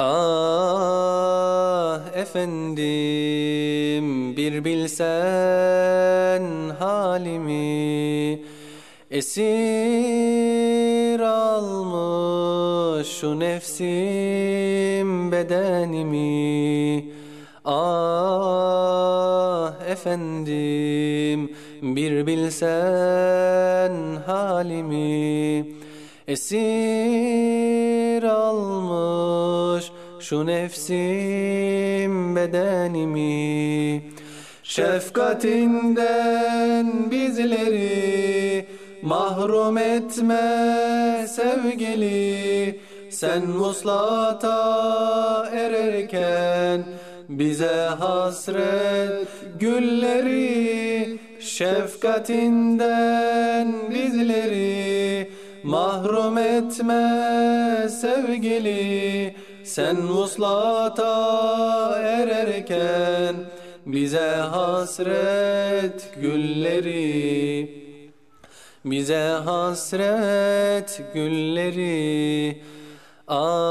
Ah efendim bir bilsen halimi. Esir almış şu nefsim bedenimi. Ah efendim bir bilsen halimi. Esir şu nefsim bedenimi. Şefkatinden bizleri mahrum etme sevgili. Sen muslata ererken bize hasret gülleri. Şefkatinden bizleri mahrum etme sevgili Sen muslata ererken bize hasret gülleri Bize hasret gülleri. Ah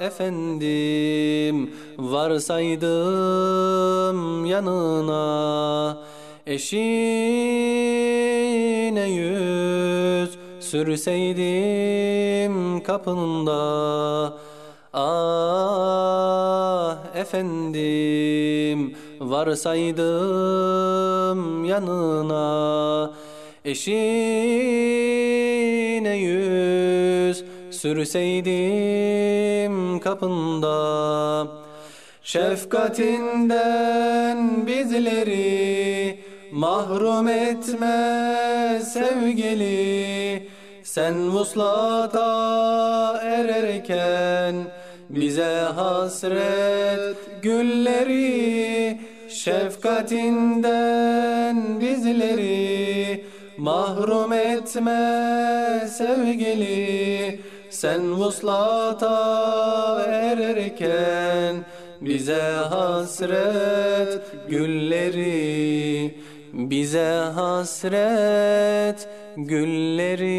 efendim varsaydım yanına Eşine yüz sürseydim kapında Ah efendim varsaydım yanına. Eşine yüz sürseydim kapında. Şefkatinden bizleri mahrum etme sevgili Sen vuslata ererken bize hasret gülleri Şefkatinden bizleri mahrum etme sevgili. Sen vuslata ererken bize hasret gülleri Bize hasret gülleri